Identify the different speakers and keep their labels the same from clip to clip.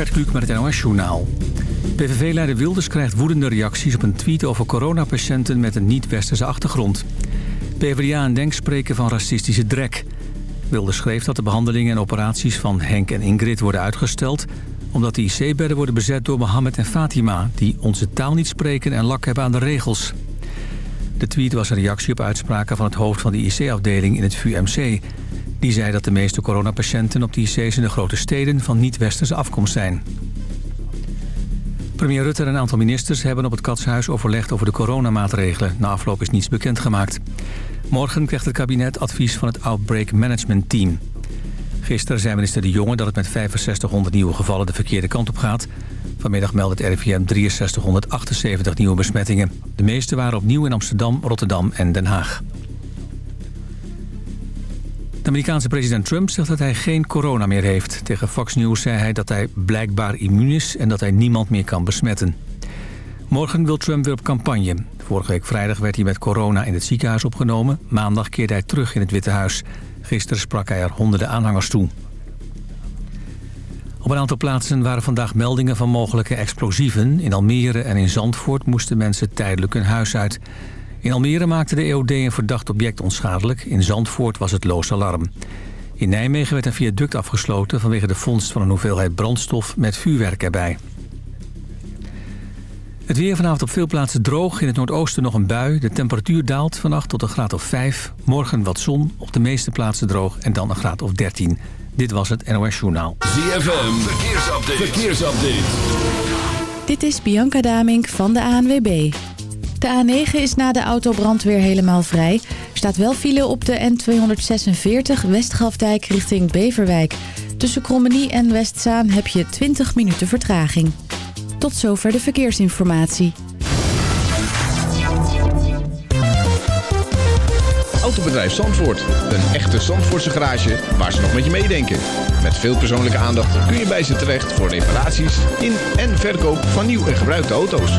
Speaker 1: Gert met het NOS-journaal. PVV-leider Wilders krijgt woedende reacties op een tweet over coronapatiënten met een niet-westerse achtergrond. PvdA en Denk spreken van racistische drek. Wilders schreef dat de behandelingen en operaties van Henk en Ingrid worden uitgesteld... omdat de IC-bedden worden bezet door Mohammed en Fatima... die onze taal niet spreken en lak hebben aan de regels. De tweet was een reactie op uitspraken van het hoofd van de IC-afdeling in het VUMC... Die zei dat de meeste coronapatiënten op de IC's in de grote steden van niet-westerse afkomst zijn. Premier Rutte en een aantal ministers hebben op het Katshuis overlegd over de coronamaatregelen. Na afloop is niets bekendgemaakt. Morgen krijgt het kabinet advies van het Outbreak Management Team. Gisteren zei minister De Jonge dat het met 6500 nieuwe gevallen de verkeerde kant op gaat. Vanmiddag meldt het RIVM 6378 nieuwe besmettingen. De meeste waren opnieuw in Amsterdam, Rotterdam en Den Haag. Amerikaanse president Trump zegt dat hij geen corona meer heeft. Tegen Fox News zei hij dat hij blijkbaar immuun is en dat hij niemand meer kan besmetten. Morgen wil Trump weer op campagne. Vorige week vrijdag werd hij met corona in het ziekenhuis opgenomen. Maandag keerde hij terug in het Witte Huis. Gisteren sprak hij er honderden aanhangers toe. Op een aantal plaatsen waren vandaag meldingen van mogelijke explosieven. In Almere en in Zandvoort moesten mensen tijdelijk hun huis uit. In Almere maakte de EOD een verdacht object onschadelijk. In Zandvoort was het loos alarm. In Nijmegen werd een viaduct afgesloten vanwege de vondst van een hoeveelheid brandstof met vuurwerk erbij. Het weer vanavond op veel plaatsen droog. In het noordoosten nog een bui. De temperatuur daalt vannacht tot een graad of 5. Morgen wat zon, op de meeste plaatsen droog en dan een graad of 13. Dit was het NOS Journaal.
Speaker 2: ZFM, verkeersupdate. verkeersupdate.
Speaker 3: Dit is Bianca Damink van de ANWB. De A9 is na de autobrand weer helemaal vrij. Staat wel file op de N246 Westgrafdijk richting Beverwijk. Tussen Krommenie en Westzaan heb je 20 minuten vertraging. Tot zover de verkeersinformatie.
Speaker 4: Autobedrijf Zandvoort. Een echte Zandvoortse garage waar ze nog met je meedenken. Met veel persoonlijke aandacht kun je bij ze terecht voor reparaties in en verkoop van nieuw en gebruikte auto's.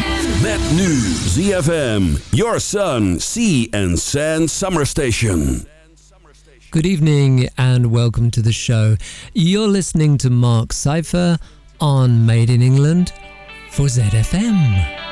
Speaker 2: Met nu ZFM, Your Sun, Sea and Sand Summer Station.
Speaker 5: Good evening and welcome to the show. You're listening to Mark Cypher on Made in England for ZFM.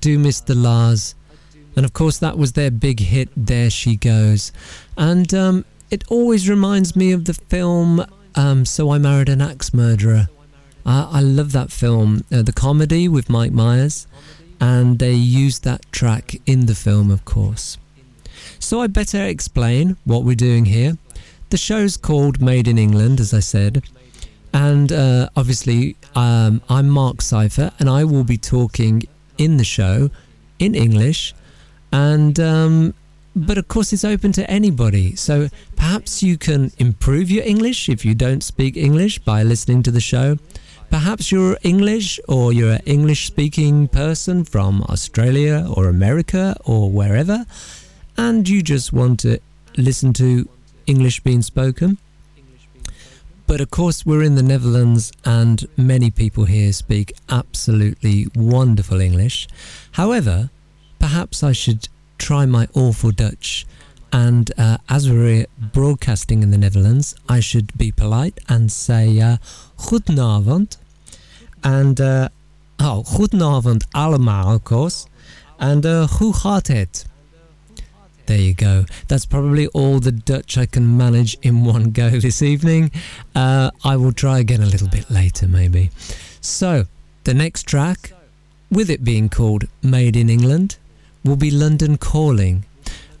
Speaker 5: Do miss the La's. And of course, that was their big hit, There She Goes. And um, it always reminds me of the film um, So I Married an Axe Murderer. I, I love that film, uh, the comedy with Mike Myers. And they used that track in the film, of course. So I better explain what we're doing here. The show's called Made in England, as I said. And uh, obviously, um, I'm Mark Cypher, and I will be talking in the show in English. And um, but of course, it's open to anybody. So perhaps you can improve your English if you don't speak English by listening to the show. Perhaps you're English or you're an English speaking person from Australia or America or wherever, and you just want to listen to English being spoken. But of course, we're in the Netherlands, and many people here speak absolutely wonderful English. However, perhaps I should try my awful Dutch. And uh, as we're broadcasting in the Netherlands, I should be polite and say uh, goedenavond. And uh, oh, goedenavond allemaal, of course. And uh, hoe gaat het? There you go. That's probably all the Dutch I can manage in one go this evening. Uh, I will try again a little bit later, maybe. So, the next track, with it being called Made in England, will be London Calling.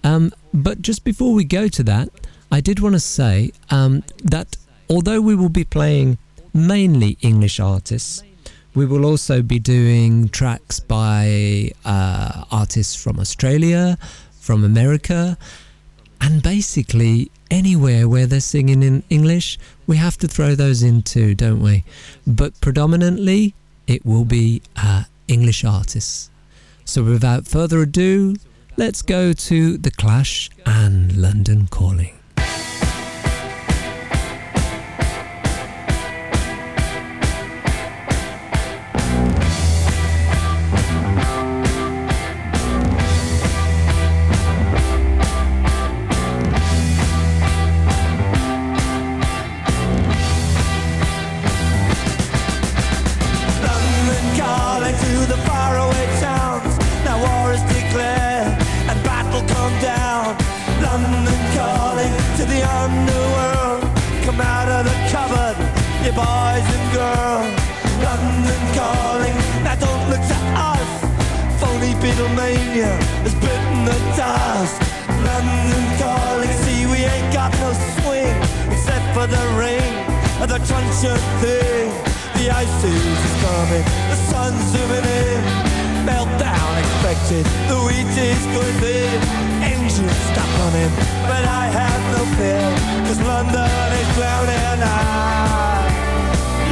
Speaker 5: Um, but just before we go to that, I did want to say um, that although we will be playing mainly English artists, we will also be doing tracks by uh, artists from Australia, from America, and basically anywhere where they're singing in English, we have to throw those in too, don't we? But predominantly, it will be uh, English artists. So without further ado, let's go to The Clash and London Calling.
Speaker 6: Truncheon thing. The ice is coming, the sun's zooming in. Meltdown expected, the wheat is going thin. Engines stop running, but I have no fear, cause London is drowning. I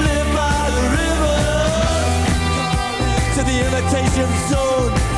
Speaker 6: live by the river to the imitation zone.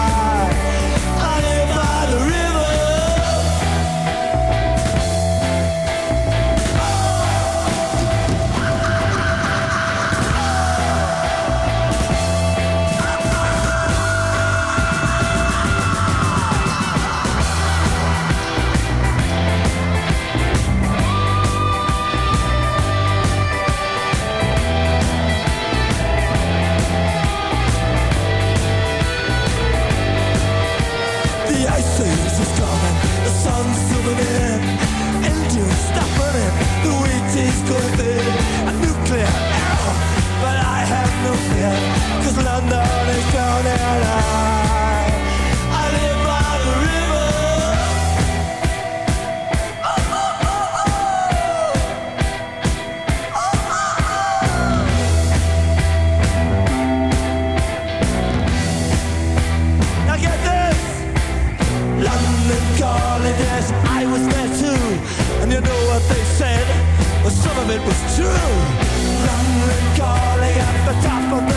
Speaker 6: it was true. London calling at the top of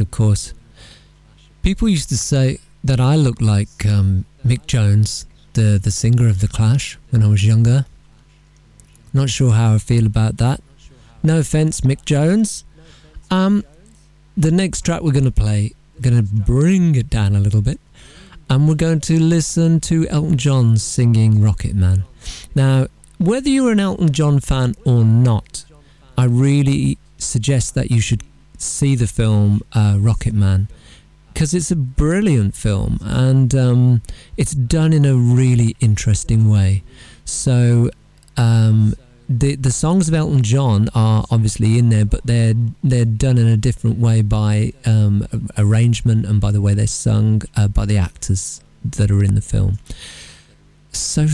Speaker 5: of course. People used to say that I look like um, Mick Jones, the, the singer of The Clash, when I was younger. Not sure how I feel about that. No offense, Mick Jones. Um, the next track we're going to play, going to bring it down a little bit, and we're going to listen to Elton John singing Rocket Man. Now, whether you're an Elton John fan or not, I really suggest that you should see the film uh, Rocketman because it's a brilliant film and um, it's done in a really interesting way. So um, the the songs of Elton John are obviously in there, but they're they're done in a different way by um, arrangement and by the way they're sung uh, by the actors that are in the film. So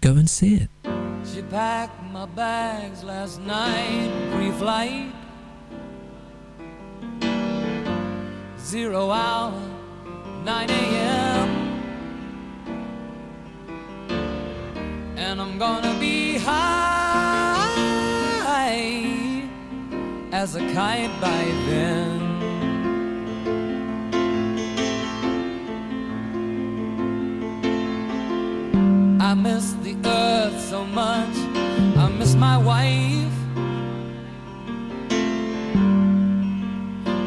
Speaker 5: go and see it.
Speaker 7: She packed my bags last night, pre-flight. Zero hour, 9 a.m. And I'm gonna be high as a kite by then. I miss the earth so much. I miss my wife.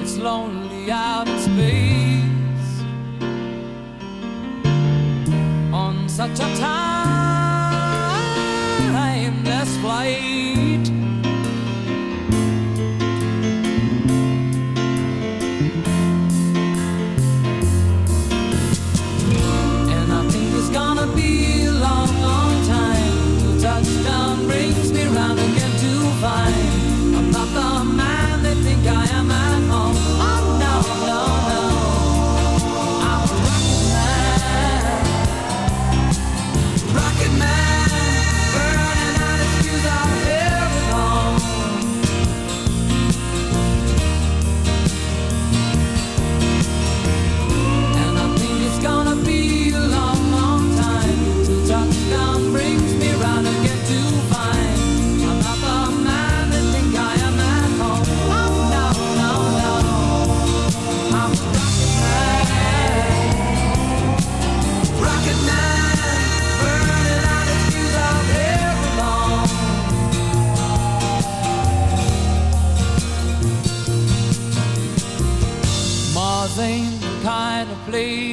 Speaker 7: It's lonely out in space on such a timeless flight. Place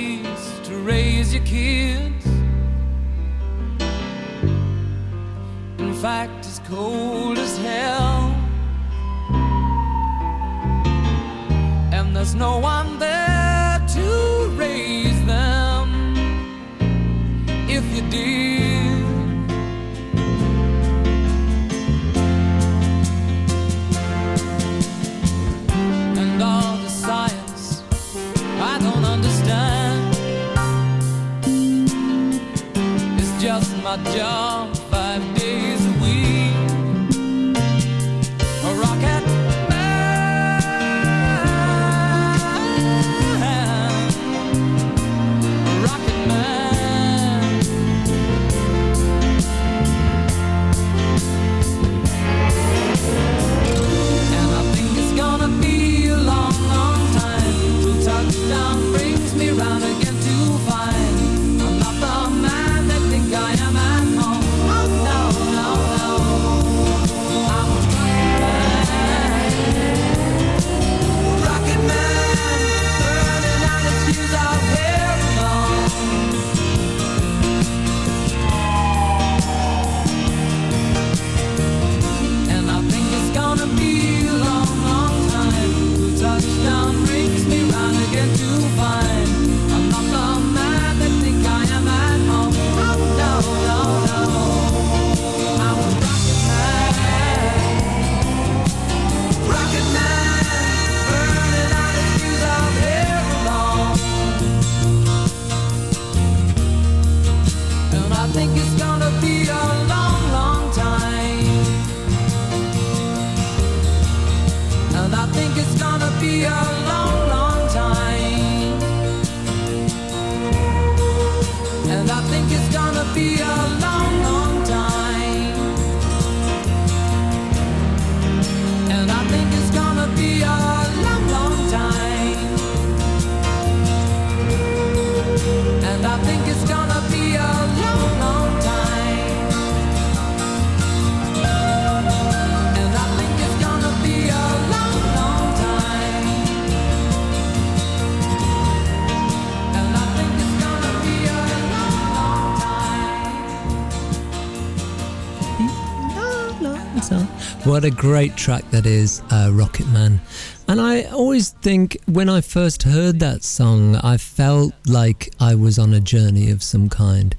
Speaker 5: What a great track that is, uh, Rocket Man. And I always think when I first heard that song, I felt like I was on a journey of some kind.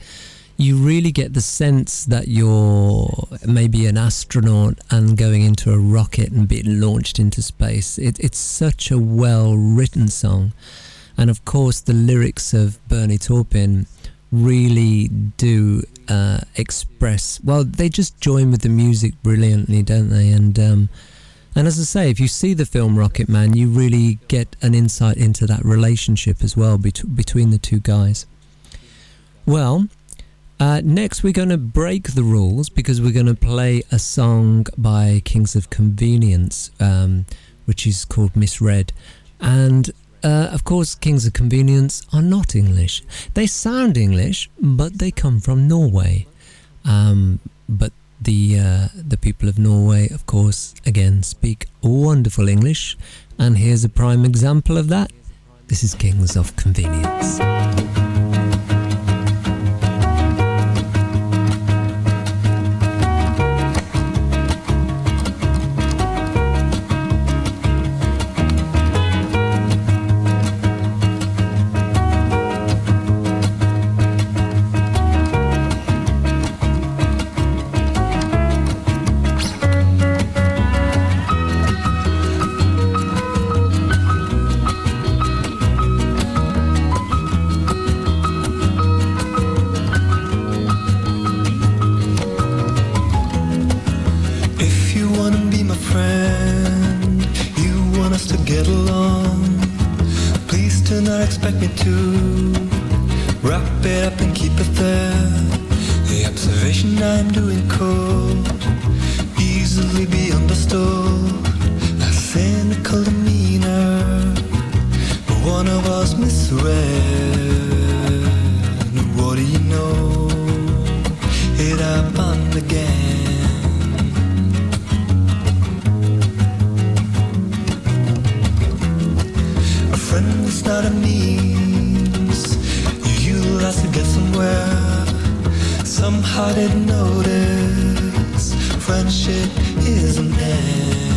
Speaker 5: You really get the sense that you're maybe an astronaut and going into a rocket and being launched into space. It, it's such a well written song. And of course, the lyrics of Bernie Taupin really do uh, express. Well, they just join with the music brilliantly, don't they? And um, and as I say, if you see the film Rocketman, you really get an insight into that relationship as well bet- between the two guys. Well, uh, next we're going to break the rules because we're going to play a song by Kings of Convenience, um, which is called Misread. And uh, of course, Kings of Convenience are not English. They sound English, but they come from Norway. Um, but the uh, the people of Norway, of course, again speak wonderful English, and here's a prime example of that. This is Kings of Convenience.
Speaker 8: To get along. Please do not expect me to wrap it up and keep it there. The observation I'm doing could easily be understood. A cynical demeanor, but one of us misread. Friend is not a means you utilize to get somewhere. Somehow didn't notice friendship is an end.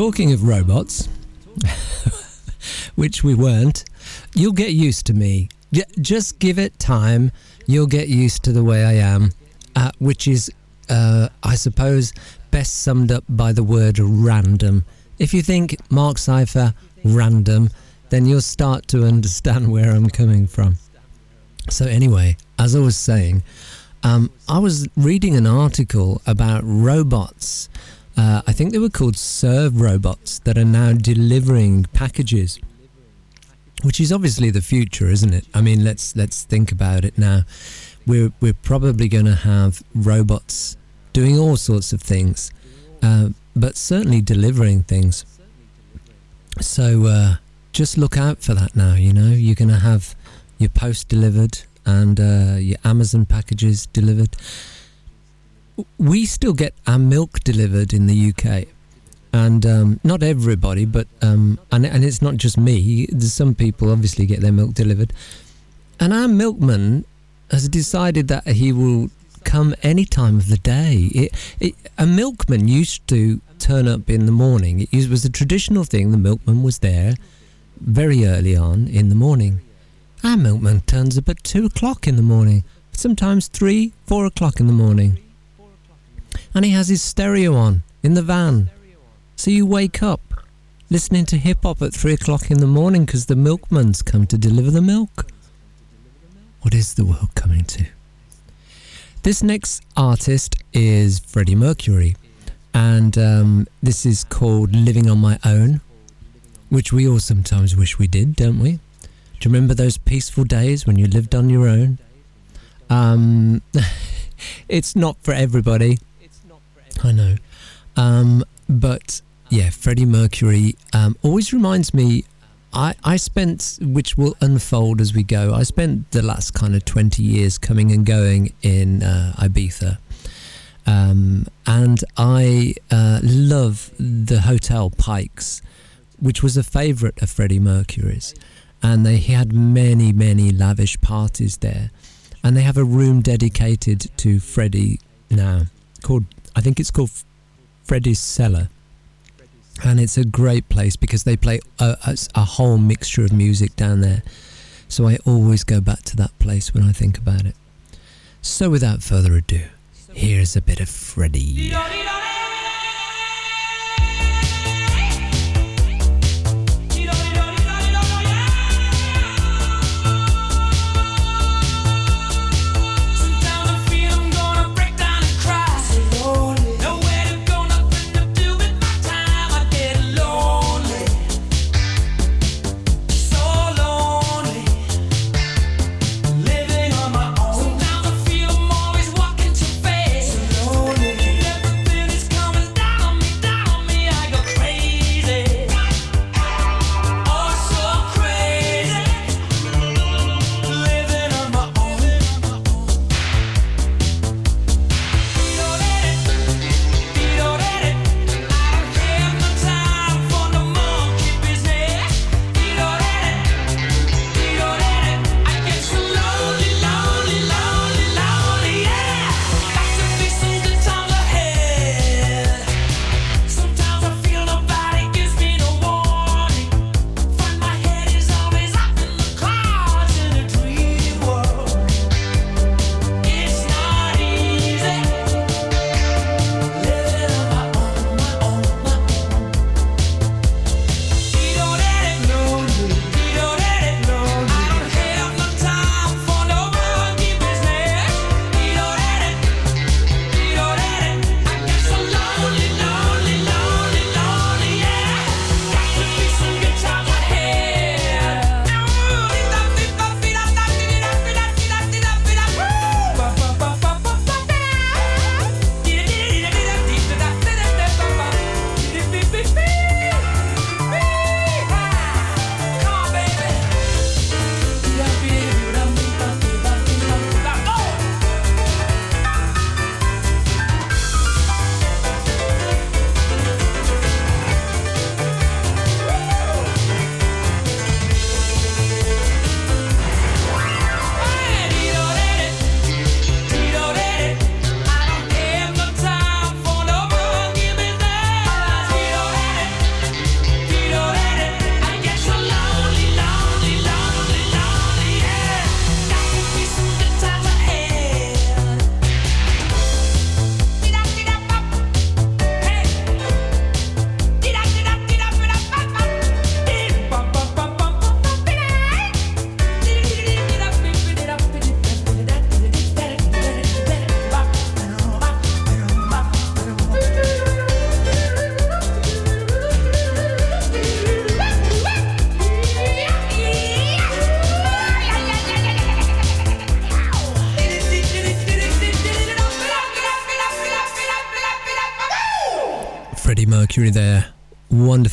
Speaker 5: Talking of robots, which we weren't, you'll get used to me. Just give it time. You'll get used to the way I am. uh, which is, uh, I suppose, best summed up by the word random. If you think Mark Cypher random, then you'll start to understand where I'm coming from. So, anyway, as I was saying, um, I was reading an article about robots. Uh, I think they were called serve robots that are now delivering packages, which is obviously the future, isn't it? I mean, let's let's think about it now. We're we're probably going to have robots doing all sorts of things, uh, but certainly delivering things. So uh, just look out for that now. You know, you're going to have your post delivered and uh, your Amazon packages delivered. We still get our milk delivered in the UK, and um, not everybody, but um, and and it's not just me. Some people obviously get their milk delivered, and our milkman has decided that he will come any time of the day. It, it, a milkman used to turn up in the morning. It was a traditional thing. The milkman was there very early on in the morning. Our milkman turns up at two o'clock in the morning, sometimes three, four o'clock in the morning. And he has his stereo on in the van. So you wake up listening to hip hop at three o'clock in the morning because the milkman's come to deliver the milk. What is the world coming to? This next artist is Freddie Mercury, and um, this is called Living on My Own, which we all sometimes wish we did, don't we? Do you remember those peaceful days when you lived on your own? Um, it's not for everybody. I know. Um, but yeah, Freddie Mercury um, always reminds me. I, I spent, which will unfold as we go, I spent the last kind of 20 years coming and going in uh, Ibiza. Um, and I uh, love the Hotel Pikes, which was a favourite of Freddie Mercury's and they he had many many lavish parties there and they have a room dedicated to Freddie now called I think it's called Freddie's Cellar. And it's a great place because they play a, a, a whole mixture of music down there. So I always go back to that place when I think about it. So without further ado here's a bit of Freddie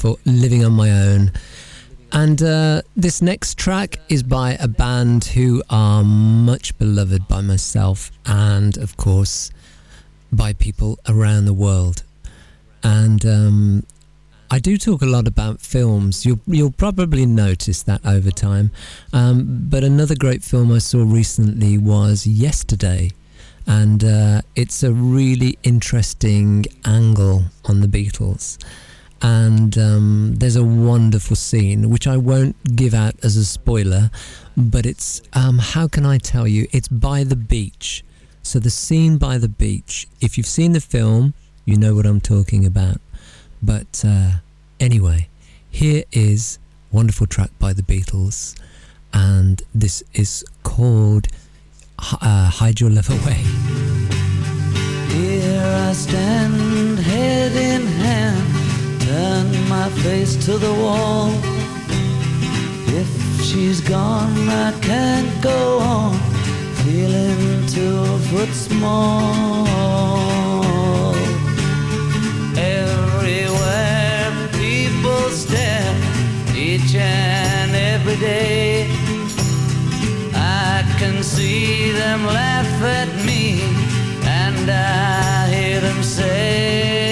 Speaker 5: Wonderful, living on my own. And uh, this next track is by a band who are much beloved by myself and, of course, by people around the world. And um, I do talk a lot about films. You'll you'll probably notice that over time. Um, but another great film I saw recently was Yesterday, and uh, it's a really interesting angle on the Beatles. And um, there's a wonderful scene which I won't give out as a spoiler, but it's um, how can I tell you? It's by the beach. So the scene by the beach. If you've seen the film, you know what I'm talking about. But uh, anyway, here is wonderful track by the Beatles, and this is called uh, "Hide Your Love Away."
Speaker 9: Here I stand, turn my face to the wall. If she's gone, I can't go on, feeling two foot small. Everywhere people stare, each and every day. I can see them laugh at me, and I hear them say,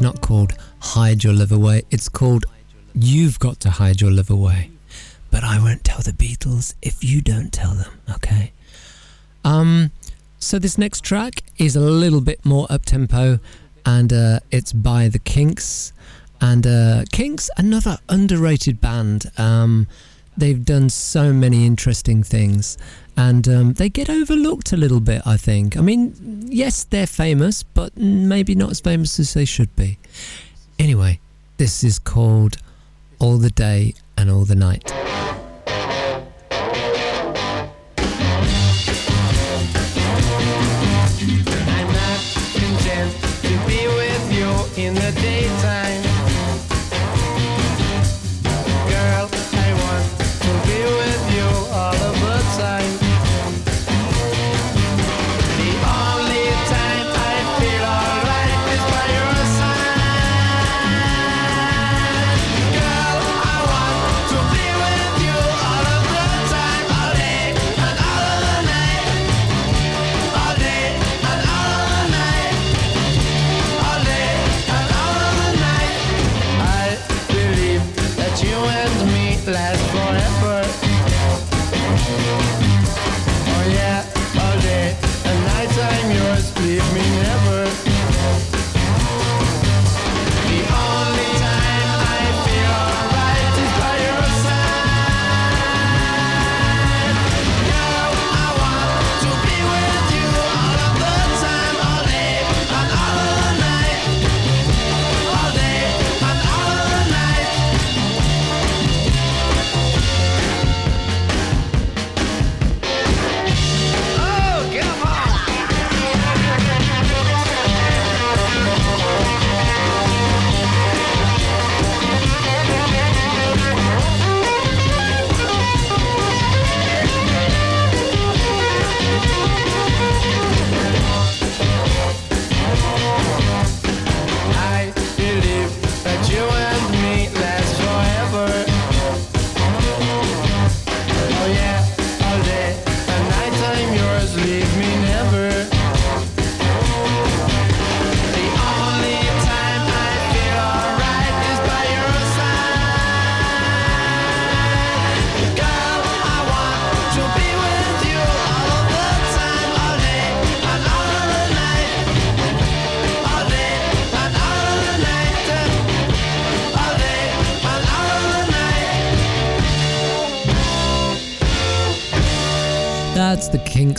Speaker 5: not called "Hide Your Love Away." It's called "You've Got to Hide Your Love Away." But I won't tell the Beatles if you don't tell them. Okay. Um. So this next track is a little bit more up tempo, and uh, it's by the Kinks. And uh, Kinks, another underrated band. Um, they've done so many interesting things, and um, they get overlooked a little bit. I think. I mean, yes, they're famous, but maybe not as famous as they should be. Anyway, this is called "All the Day and All the Night."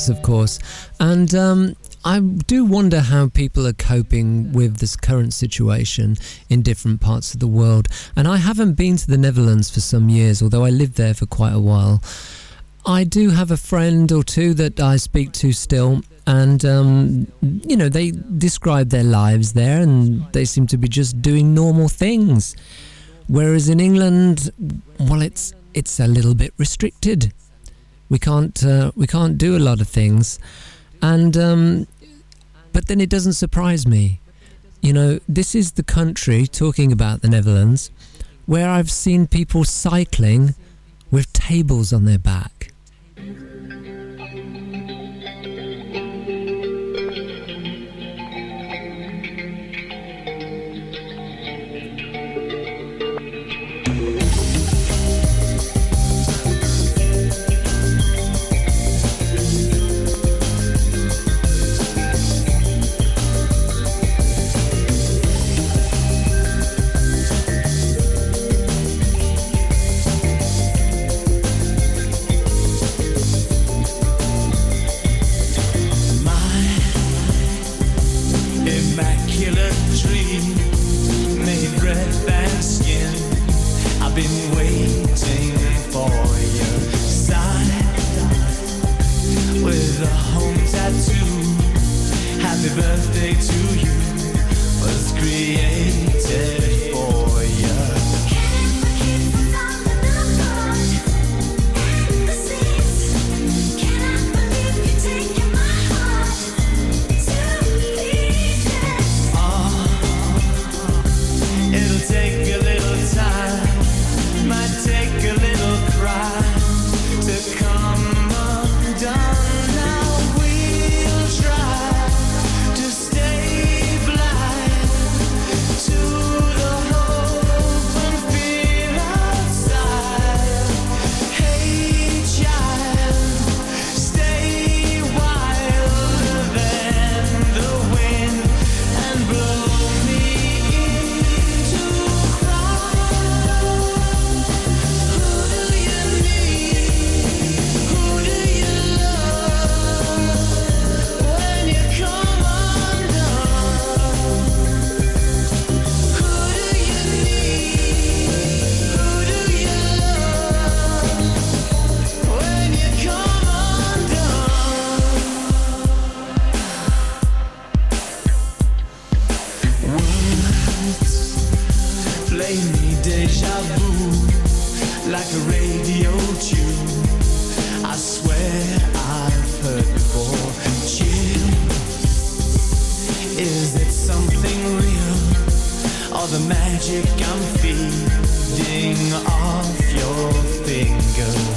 Speaker 10: Of
Speaker 5: course. And um, I do wonder how people are coping with this current situation in different parts of the world. And I haven't been to the Netherlands for some years, although I lived there for quite a while. I do have a friend or two that I speak to still, and um, you know they describe their lives there, and they seem to be just doing normal things. Whereas in England, well, it's it's a little bit restricted. We can't uh, we can't do a lot of things, and um, but then it doesn't surprise me. You know, this is the country talking about the Netherlands, where I've seen people cycling with tables on their back.
Speaker 6: Like a radio tune. I swear I've heard before. Chill. Is it something real or the magic I'm feeding off your fingers?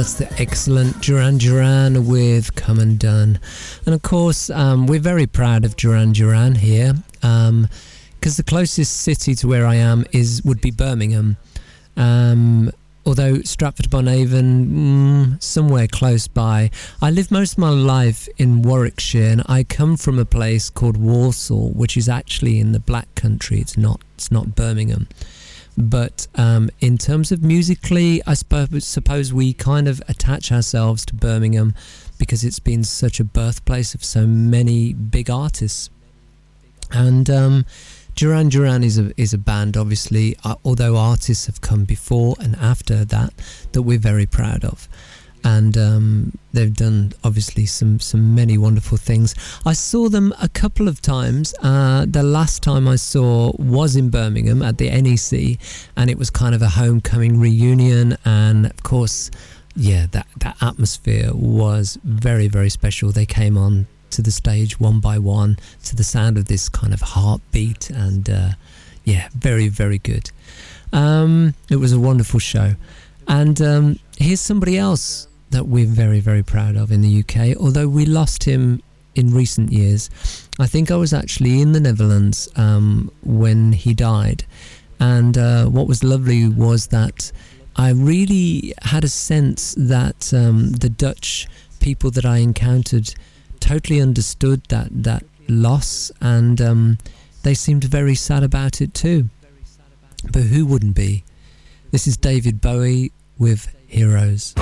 Speaker 5: That's the excellent Duran Duran with Come Undone. And of course, um, we're very proud of Duran Duran here because the closest city to where I am is would be Birmingham. Um, although Stratford upon Avon, mm, somewhere close by. I lived most of my life in Warwickshire, and I come from a place called Walsall, which is actually in the Black Country. It's not. It's not Birmingham. But um, in terms of musically, I suppose, we kind of attach ourselves to Birmingham because it's been such a birthplace of so many big artists. And um, Duran Duran is a is a band, obviously, uh, although artists have come before and after that that we're very proud of, and um, they've done obviously some some many wonderful things. I saw them a couple of times. Uh, the last time I saw was in Birmingham at the NEC, and it was kind of a homecoming reunion, and of course. Yeah, that, that atmosphere was very, very special. They came on to the stage one by one to the sound of this kind of heartbeat and uh, yeah very very good um, it was a wonderful show and um, here's somebody else that we're very very proud of in the UK although we lost him in recent years I think I was actually in the Netherlands um, when he died and uh, what was lovely was that I really had a sense that um, the Dutch people that I encountered totally understood that that loss, and um, they seemed very sad about it too. But who wouldn't be? This is David Bowie with Heroes.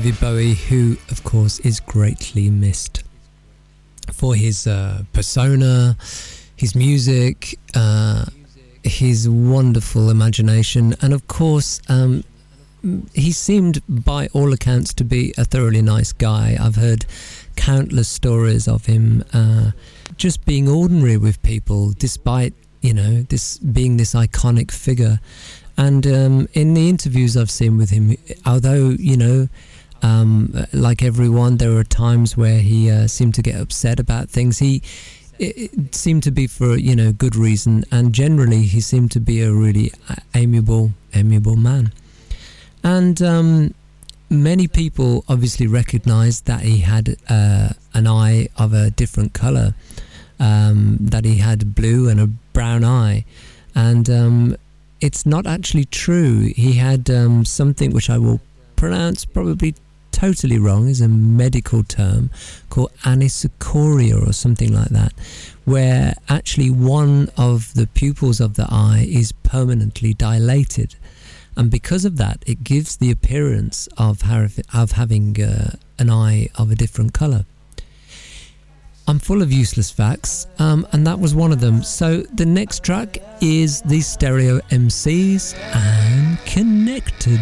Speaker 6: David Bowie, who, of course, is greatly missed for his uh, persona, his music, uh, his wonderful imagination, and of course, um, he seemed, by all accounts, to be a thoroughly nice guy. I've heard countless stories of him uh, just being ordinary with people, despite you know this being this iconic figure. And um, in the interviews I've seen with him, although you know um, like everyone, there were times where he uh, seemed to get upset about things. He it, it seemed to be for you know good reason, and generally he seemed to be a really amiable, amiable man. And um, many people obviously recognised that he had uh, an eye of a different colour, um, that he had blue and a brown eye, and um, it's not actually true. He had um, something which I will pronounce probably totally wrong is a medical term called anisocoria or something like that where actually one of the pupils of the eye is permanently dilated and because of that it gives the appearance of, of having uh, an eye of a different color I'm full of useless facts, um, and that was one of them. So the next track is the Stereo MCs and Connected.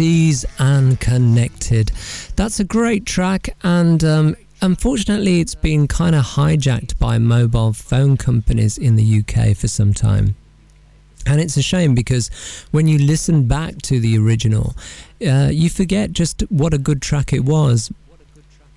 Speaker 5: MCs and Connected. That's a great track, and um, unfortunately, it's been kind of hijacked by mobile phone companies in the UK for some time. And it's a shame because when you listen back to the original, uh, you forget just what a good track it was.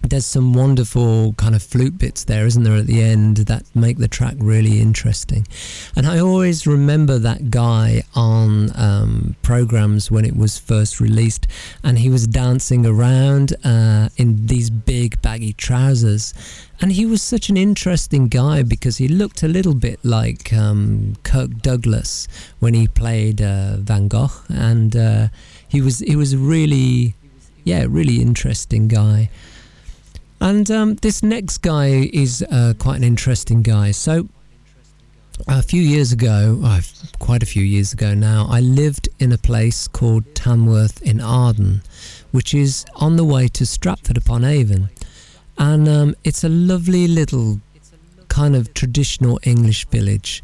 Speaker 5: There's some wonderful kind of flute bits there, isn't there, at the end that make the track really interesting. And I always remember that guy on um, programs when it was first released, and he was dancing around uh, in these big baggy trousers. And he was such an interesting guy because he looked a little bit like um, Kirk Douglas when he played uh, Van Gogh, and uh, he was he was a really, yeah, really interesting guy. And um, this next guy is uh, quite an interesting guy. So, a few years ago, oh, quite a few years ago now, I lived in a place called Tanworth in Arden, which is on the way to Stratford upon Avon. And um, it's a lovely little kind of traditional English village.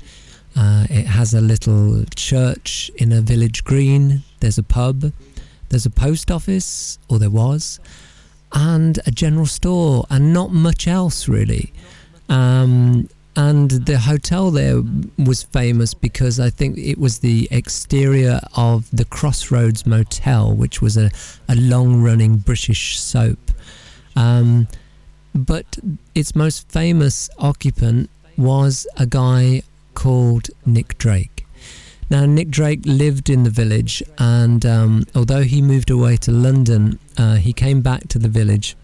Speaker 5: Uh, it has a little church in a village green, there's a pub, there's a post office, or there was and a general store and not much else really. Um, and the hotel there was famous because I think it was the exterior of the Crossroads Motel, which was a, a long running British soap. Um, but its most famous occupant was a guy called Nick Drake. Now, Nick Drake lived in the village, and um, although he moved away to London, uh, he came back to the village.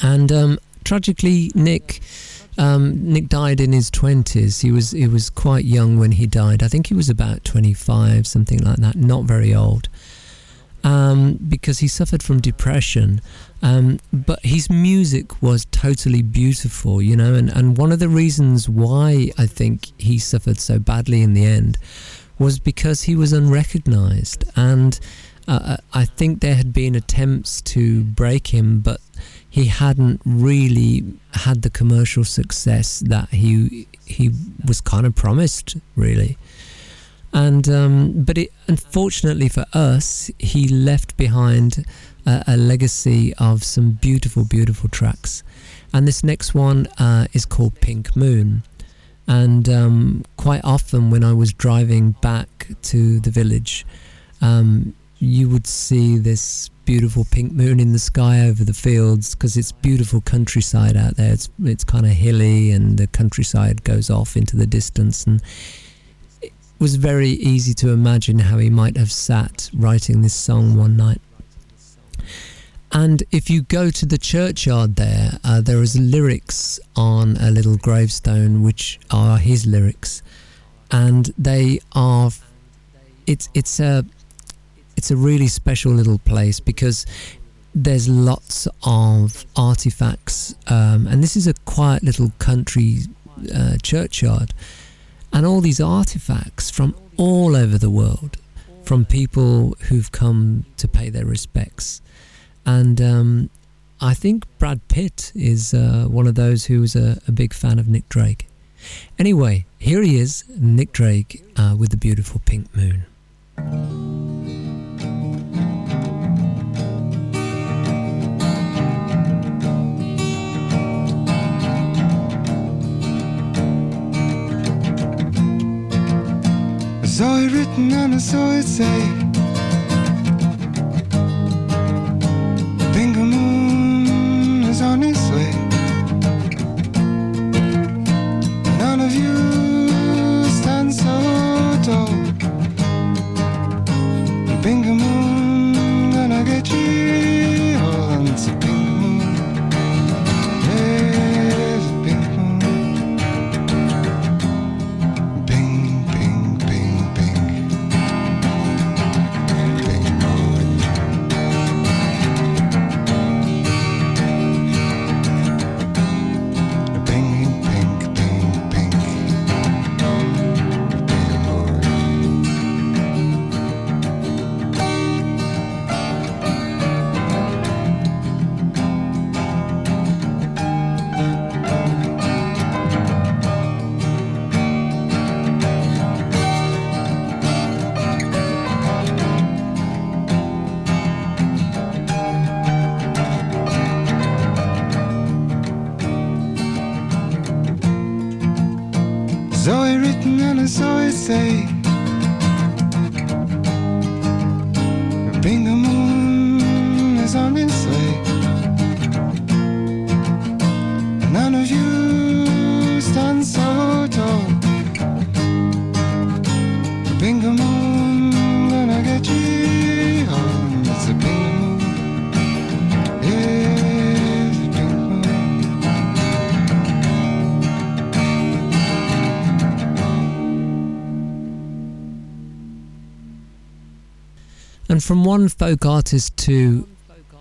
Speaker 5: And um, tragically, Nick um, Nick died in his twenties. He was he was quite young when he died. I think he was about twenty five, something like that. Not very old. Um, because he suffered from depression. Um, but his music was totally beautiful, you know, and, and one of the reasons why I think he suffered so badly in the end was because he was unrecognized. And uh, I think there had been attempts to break him, but he hadn't really had the commercial success that he he was kind of promised, really. And um, but it, unfortunately for us, he left behind a, a, legacy of some beautiful, beautiful tracks. And this next one uh, is called Pink Moon. And um, quite often, when I was driving back to the village, um, you would see this beautiful pink moon in the sky over the fields because it's beautiful countryside out there. It's it's kind of hilly, and the countryside goes off into the distance. And it was very easy to imagine how he might have sat writing this song one night. And if you go to the churchyard there, uh, there is lyrics on a little gravestone, which are his lyrics, and they are. It's it's a it's a really special little place because there's lots of artifacts, um, and this is a quiet little country uh, churchyard, and all these artifacts from all over the world, from people who've come to pay their respects and um, I think Brad Pitt is uh, one of those who's a, a, big fan of Nick Drake. Anyway, here he is, Nick Drake, uh, with the beautiful pink moon.
Speaker 11: I saw it written and I saw it say
Speaker 12: From one folk artist to,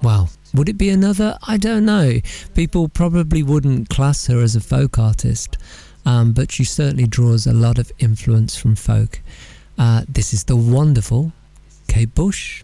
Speaker 12: well, would it be another? I don't know. People probably wouldn't class her as a folk artist, um, but she certainly draws a lot of influence from folk. Uh, this is the wonderful Kate Bush.